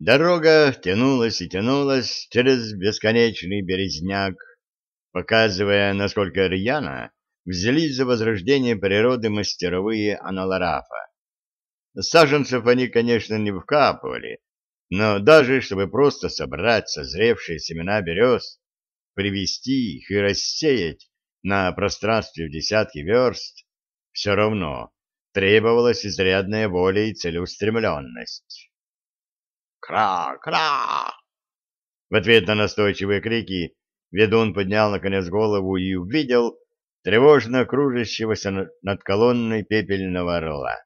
Дорога тянулась и тянулась через бесконечный березняк, показывая, насколько рьяно взялись за возрождение природы мастеровые Аналарафа. Саженцев они, конечно, не вкапывали, но даже чтобы просто собрать созревшие семена берез, привести их и рассеять на пространстве в десятки верст, все равно требовалась изрядная воля и целеустремленность. «Кра! Кра!» В ответ на настойчивые крики ведун поднял наконец голову и увидел тревожно кружащегося над колонной пепельного орла.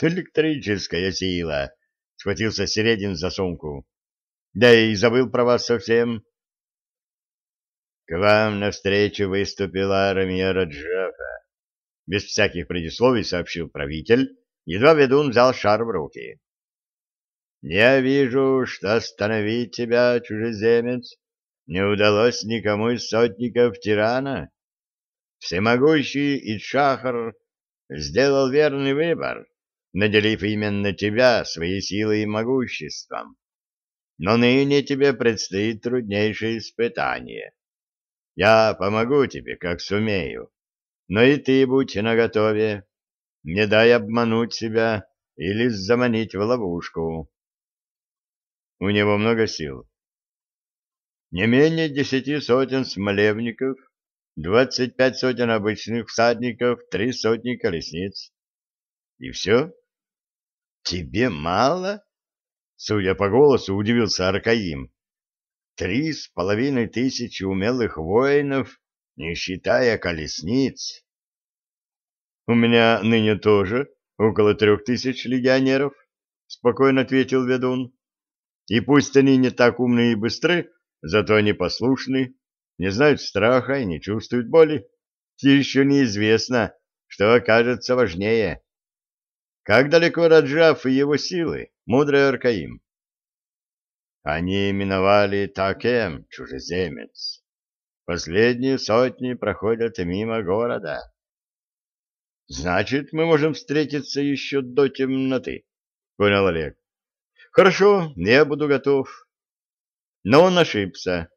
«Электрическая сила!» — схватился Середин за сумку. «Да и забыл про вас совсем». «К вам навстречу выступила армия Раджафа», — без всяких предисловий сообщил правитель, едва ведун взял шар в руки. Я вижу, что остановить тебя, чужеземец, не удалось никому из сотников тирана. Всемогущий Ичахар сделал верный выбор, наделив именно тебя своей силой и могуществом. Но ныне тебе предстоит труднейшее испытание. Я помогу тебе, как сумею, но и ты будь наготове. Не дай обмануть себя или заманить в ловушку. У него много сил. Не менее десяти сотен смолевников, двадцать пять сотен обычных всадников, три сотни колесниц. И все? Тебе мало? Судя по голосу, удивился Аркаим. Три с половиной тысячи умелых воинов, не считая колесниц. У меня ныне тоже около трех тысяч легионеров, спокойно ответил ведун. И пусть они не так умны и быстры, зато они послушны, не знают страха и не чувствуют боли. И еще неизвестно, что окажется важнее. Как далеко Раджав и его силы, мудрый Аркаим? Они именовали Такем, чужеземец. Последние сотни проходят мимо города. Значит, мы можем встретиться еще до темноты, понял Олег. Хорошо, я буду готов. Но он ошибся.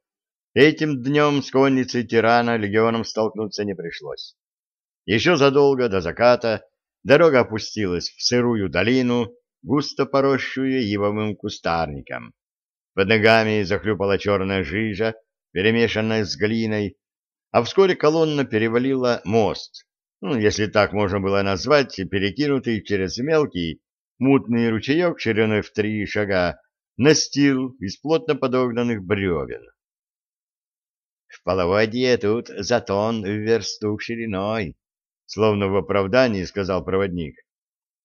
Этим днем с конницей тирана легионом столкнуться не пришлось. Еще задолго до заката дорога опустилась в сырую долину, густо поросшую ивовым кустарником. Под ногами захлюпала черная жижа, перемешанная с глиной, а вскоре колонна перевалила мост, ну, если так можно было назвать, перекинутый через мелкий, мутный ручеек шириной в три шага настил из плотно подогнанных бревен. В половодье тут затон в версту шириной, словно в оправдании сказал проводник.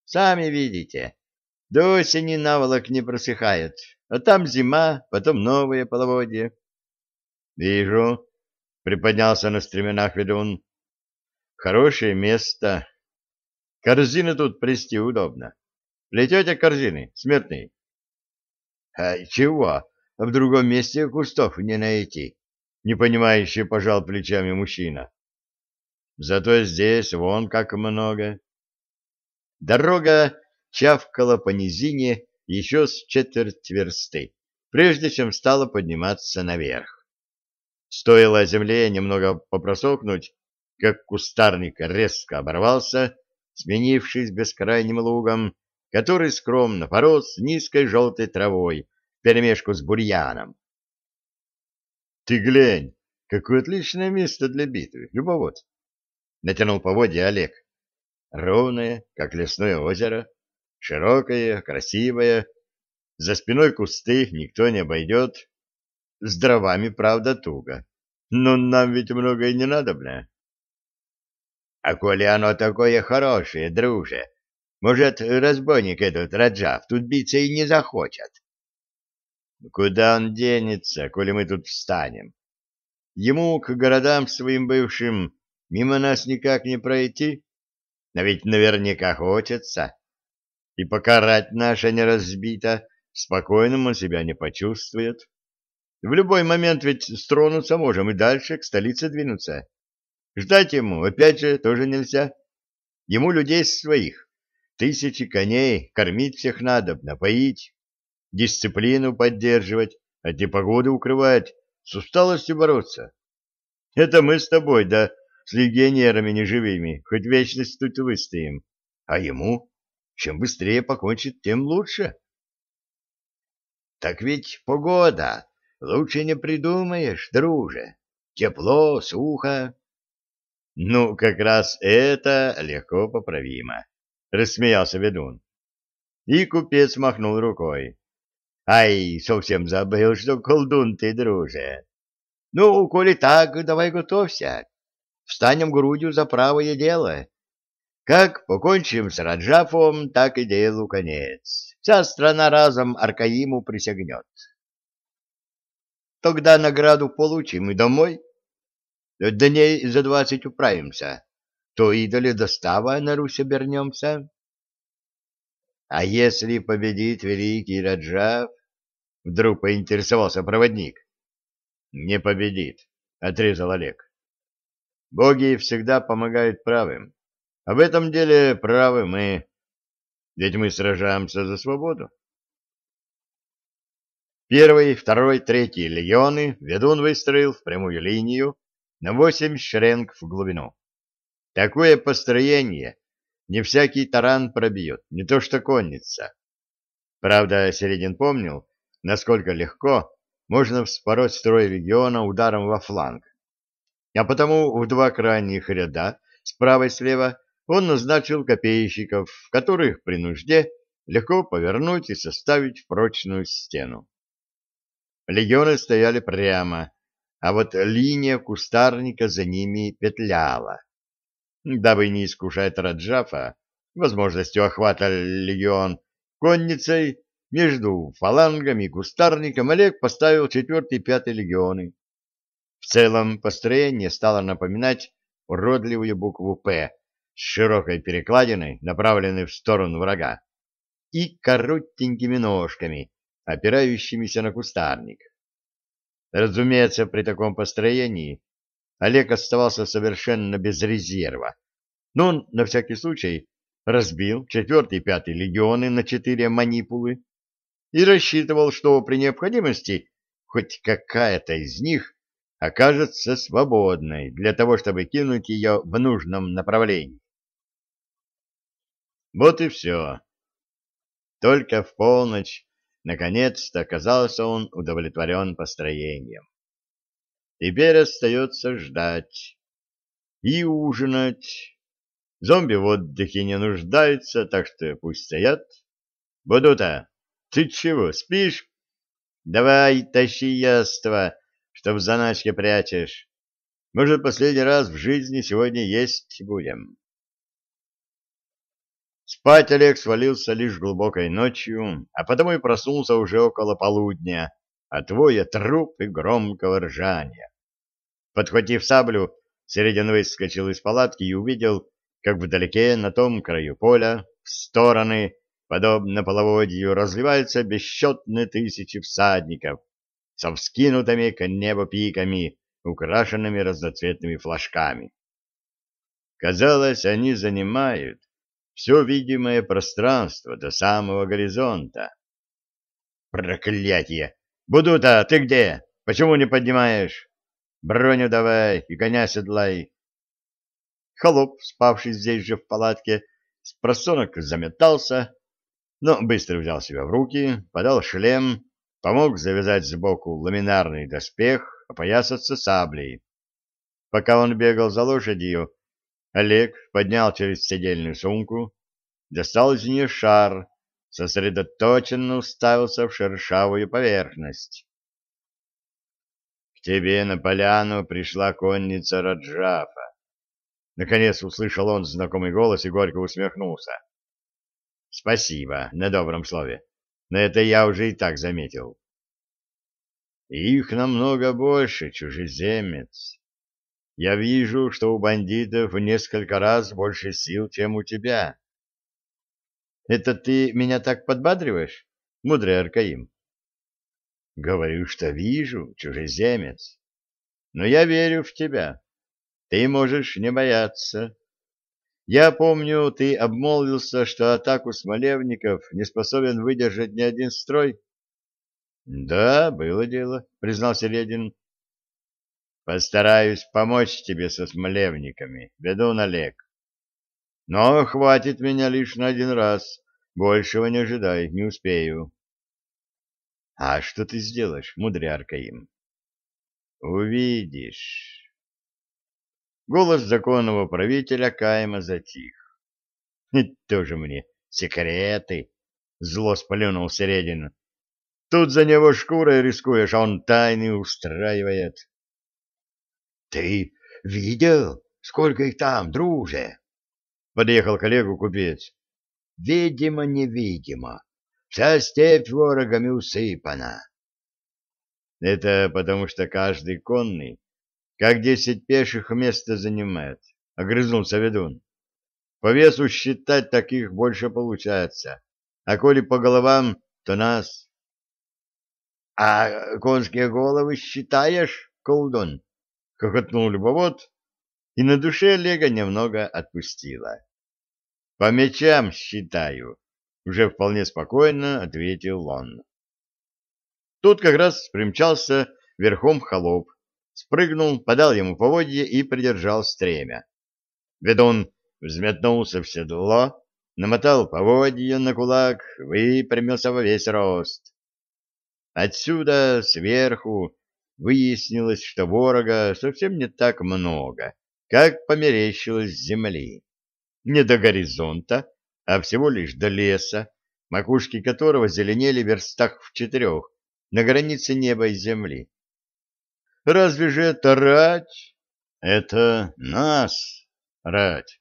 Сами видите, до осени наволок не просыхает, а там зима, потом новое половодье. Вижу, приподнялся на стременах ведун. Хорошее место. Корзины тут плести удобно. Плетете корзины, смертный? — А чего? В другом месте кустов не найти. Непонимающе пожал плечами мужчина. Зато здесь вон как много. Дорога чавкала по низине еще с четверть версты, прежде чем стала подниматься наверх. Стоило земле немного попросохнуть, как кустарник резко оборвался, сменившись бескрайним лугом, который скромно порос низкой желтой травой вперемешку с бурьяном. — Ты глянь, какое отличное место для битвы, любовод! — натянул поводья Олег. Ровное, как лесное озеро, широкое, красивое, за спиной кусты никто не обойдет. С дровами, правда, туго, но нам ведь многое не надо, бля. — А коли оно такое хорошее, друже, может, разбойник этот Раджав тут биться и не захочет. Куда он денется, коли мы тут встанем? Ему к городам своим бывшим мимо нас никак не пройти, но ведь наверняка хочется. И пока рать наша не разбита, спокойным он себя не почувствует. В любой момент ведь стронуться можем и дальше к столице двинуться. Ждать ему, опять же, тоже нельзя. Ему людей своих Тысячи коней, кормить всех надо, напоить. дисциплину поддерживать, от непогоды укрывать, с усталостью бороться. Это мы с тобой, да с легионерами неживыми, хоть вечность тут выстоим. А ему, чем быстрее покончит, тем лучше. Так ведь погода, лучше не придумаешь, друже. Тепло, сухо. Ну, как раз это легко поправимо, рассмеялся ведун. И купец махнул рукой. Ай, совсем забыл, что колдун ты, друже. Ну, коли так, давай готовься. Встанем грудью за правое дело. Как покончим с Раджафом, так и делу конец. Вся страна разом Аркаиму присягнет. Тогда награду получим и домой. Дней за двадцать управимся. То и до ледостава на Русь обернемся. А если победит великий Раджав? Вдруг поинтересовался проводник. Не победит, отрезал Олег. Боги всегда помогают правым. А в этом деле правы мы. Ведь мы сражаемся за свободу. Первый, второй, третий легионы ведун выстроил в прямую линию на восемь шеренг в глубину. Такое построение не всякий таран пробьет, не то что конница. Правда, Середин помнил, насколько легко можно вспороть строй легиона ударом во фланг. А потому в два крайних ряда, справа и слева, он назначил копейщиков, которых при нужде легко повернуть и составить прочную стену. Легионы стояли прямо, а вот линия кустарника за ними петляла. Дабы не искушать Раджафа возможностью охвата легион конницей, между фалангами и кустарником Олег поставил четвертый и пятый легионы. В целом построение стало напоминать уродливую букву «П» с широкой перекладиной, направленной в сторону врага, и коротенькими ножками, опирающимися на кустарник. Разумеется, при таком построении Олег оставался совершенно без резерва, но он на всякий случай разбил четвертый и пятый легионы на четыре манипулы и рассчитывал, что при необходимости хоть какая-то из них окажется свободной для того, чтобы кинуть ее в нужном направлении. Вот и все. Только в полночь наконец-то оказался он удовлетворен построением. Теперь остается ждать и ужинать. Зомби в отдыхе не нуждаются, так что пусть стоят. Буду-то. Ты чего, спишь? Давай, тащи яство, что в заначке прячешь. Может, последний раз в жизни сегодня есть будем. Спать Олег свалился лишь глубокой ночью, а потому и проснулся уже около полудня от воя труп и громкого ржания. Подхватив саблю, Середин выскочил из палатки и увидел, как вдалеке, на том краю поля, в стороны, Подобно половодью разливаются бесчетные тысячи всадников со вскинутыми к небу пиками, украшенными разноцветными флажками. Казалось, они занимают все видимое пространство до самого горизонта. Проклятие! Будута, ты где? Почему не поднимаешь? Броню давай и коня седлай. Холоп, спавший здесь же в палатке, с просонок заметался, но быстро взял себя в руки, подал шлем, помог завязать сбоку ламинарный доспех, опоясаться саблей. Пока он бегал за лошадью, Олег поднял через седельную сумку, достал из нее шар, сосредоточенно уставился в шершавую поверхность. — К тебе на поляну пришла конница Раджафа. Наконец услышал он знакомый голос и горько усмехнулся. Спасибо на добром слове, но это я уже и так заметил. Их намного больше, чужеземец. Я вижу, что у бандитов в несколько раз больше сил, чем у тебя. Это ты меня так подбадриваешь, мудрый Аркаим? Говорю, что вижу, чужеземец. Но я верю в тебя. Ты можешь не бояться. Я помню, ты обмолвился, что атаку смолевников не способен выдержать ни один строй. — Да, было дело, — признал Середин. — Постараюсь помочь тебе со смолевниками, ведун Олег. Но хватит меня лишь на один раз. Большего не ожидай, не успею. — А что ты сделаешь, мудрярка им? — Увидишь. Голос законного правителя Кайма затих. — Тоже мне секреты, — зло сплюнул Середин. — Тут за него шкурой рискуешь, а он тайны устраивает. — Ты видел, сколько их там, друже? — подъехал коллегу купец. — Видимо-невидимо. Вся степь ворогами усыпана. — Это потому что каждый конный как десять пеших места занимает, — огрызнулся ведун. По весу считать таких больше получается, а коли по головам, то нас. — А конские головы считаешь, колдун? — хохотнул любовод, и на душе Олега немного отпустила. — По мечам считаю, — уже вполне спокойно ответил он. Тут как раз примчался верхом холоп, спрыгнул, подал ему поводье и придержал стремя. Ведун взметнулся в седло, намотал поводья на кулак, выпрямился во весь рост. Отсюда, сверху, выяснилось, что ворога совсем не так много, как померещилось земли. Не до горизонта, а всего лишь до леса, макушки которого зеленели в верстах в четырех, на границе неба и земли. Разве же это рать? Это нас рать.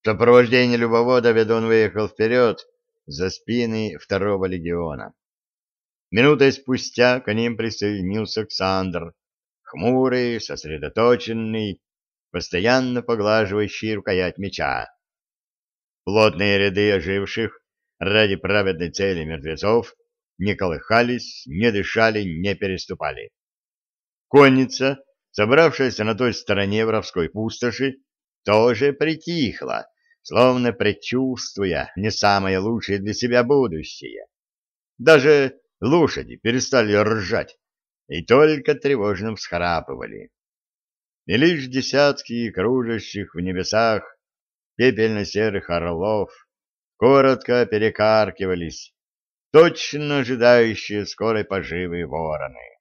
В сопровождении любовода ведун выехал вперед за спины второго легиона. Минутой спустя к ним присоединился Александр, хмурый, сосредоточенный, постоянно поглаживающий рукоять меча. Плотные ряды оживших ради праведной цели мертвецов не колыхались, не дышали, не переступали. Конница, собравшаяся на той стороне воровской пустоши, тоже притихла, словно предчувствуя не самое лучшее для себя будущее. Даже лошади перестали ржать и только тревожно всхрапывали. И лишь десятки кружащих в небесах пепельно-серых орлов коротко перекаркивались, точно ожидающие скорой поживы вороны.